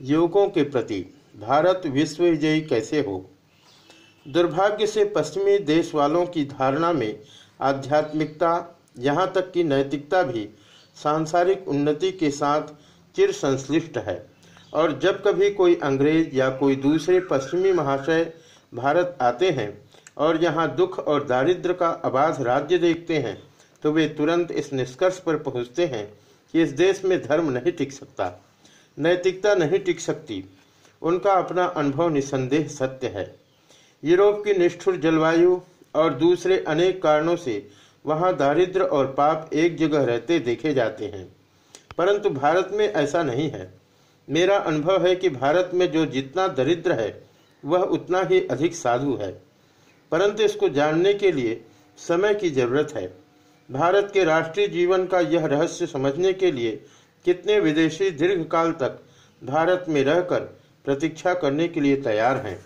युवकों के प्रति भारत विश्व विजयी कैसे हो? दुर्भाग्य से पश्चिमी देश वालों की धारणा में आध्यात्मिकता, यहाँ तक कि नैतिकता भी सांसारिक उन्नति के साथ चिर संश्लिष्ट है। और जब कभी कोई अंग्रेज़ या कोई दूसरे पश्चिमी महाशय भारत आते हैं और यहाँ दुख और दारिद्र का अबाध राज्य देखते हैं तो वे तुरंत इस निष्कर्ष पर पहुँचते हैं कि इस देश में धर्म नहीं टिक सकता। नैतिकता नहीं टिक सकती। उनका अपना अनुभव निसंदेह सत्य है। यूरोप की निष्ठुर जलवायु और दूसरे अनेक कारणों से वहाँ दारिद्र और पाप एक जगह रहते देखे जाते हैं। परंतु भारत में ऐसा नहीं है। मेरा अनुभव है कि भारत में जो जितना दरिद्र है, वह उतना ही अधिक साधु है। परंतु इसको जानने के लिए समय की ज़रूरत है। भारत के राष्ट्रीय जीवन का यह रहस्य समझने के लिए कितने विदेशी दीर्घकाल तक भारत में रहकर प्रतीक्षा करने के लिए तैयार हैं।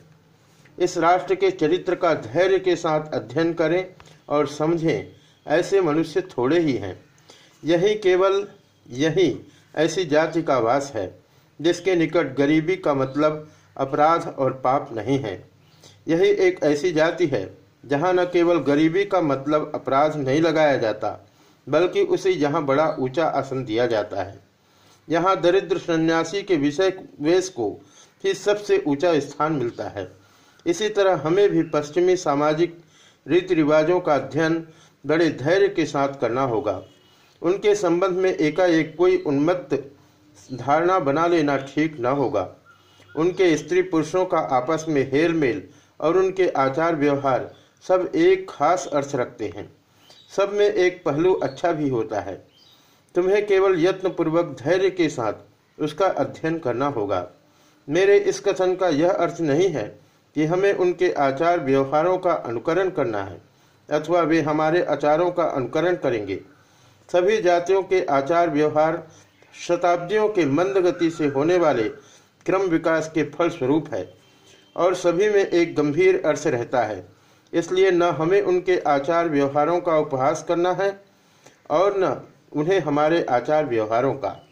इस राष्ट्र के चरित्र का धैर्य के साथ अध्ययन करें और समझें, ऐसे मनुष्य थोड़े ही हैं। यही केवल यही ऐसी जाति का वास है, जिसके निकट गरीबी का मतलब अपराध और पाप नहीं है। यही एक ऐसी जाति है, जहाँ न केवल गरीबी का मतलब अपराध नहीं लगाया जाता, बल्कि उसे यहाँ बड़ा ऊँचा आसन दिया जाता है। यहाँ दरिद्र सन्यासी के विषय वेश को ही सबसे ऊँचा स्थान मिलता है। इसी तरह हमें भी पश्चिमी सामाजिक रीति रिवाजों का अध्ययन बड़े धैर्य के साथ करना होगा। उनके संबंध में एकाएक कोई उन्मत्त धारणा बना लेना ठीक न होगा। उनके स्त्री पुरुषों का आपस में हेल मेल और उनके आचार व्यवहार सब एक खास अर्थ रखते हैं। सब में एक पहलू अच्छा भी होता है। तुम्हें केवल यत्न पूर्वक धैर्य के साथ उसका अध्ययन करना होगा। मेरे इस कथन का यह अर्थ नहीं है कि हमें उनके आचार व्यवहारों का अनुकरण करना है, अथवा वे हमारे आचारों का अनुकरण करेंगे। सभी जातियों के आचार व्यवहार शताब्दियों के मंद गति से होने वाले क्रम विकास के फल स्वरूप है, और सभी में एक गंभीर अर्थ रहता है। इसलिए न हमें उनके आचार व्यवहारों का उपहास करना है, और न उन्हें हमारे आचार व्यवहारों का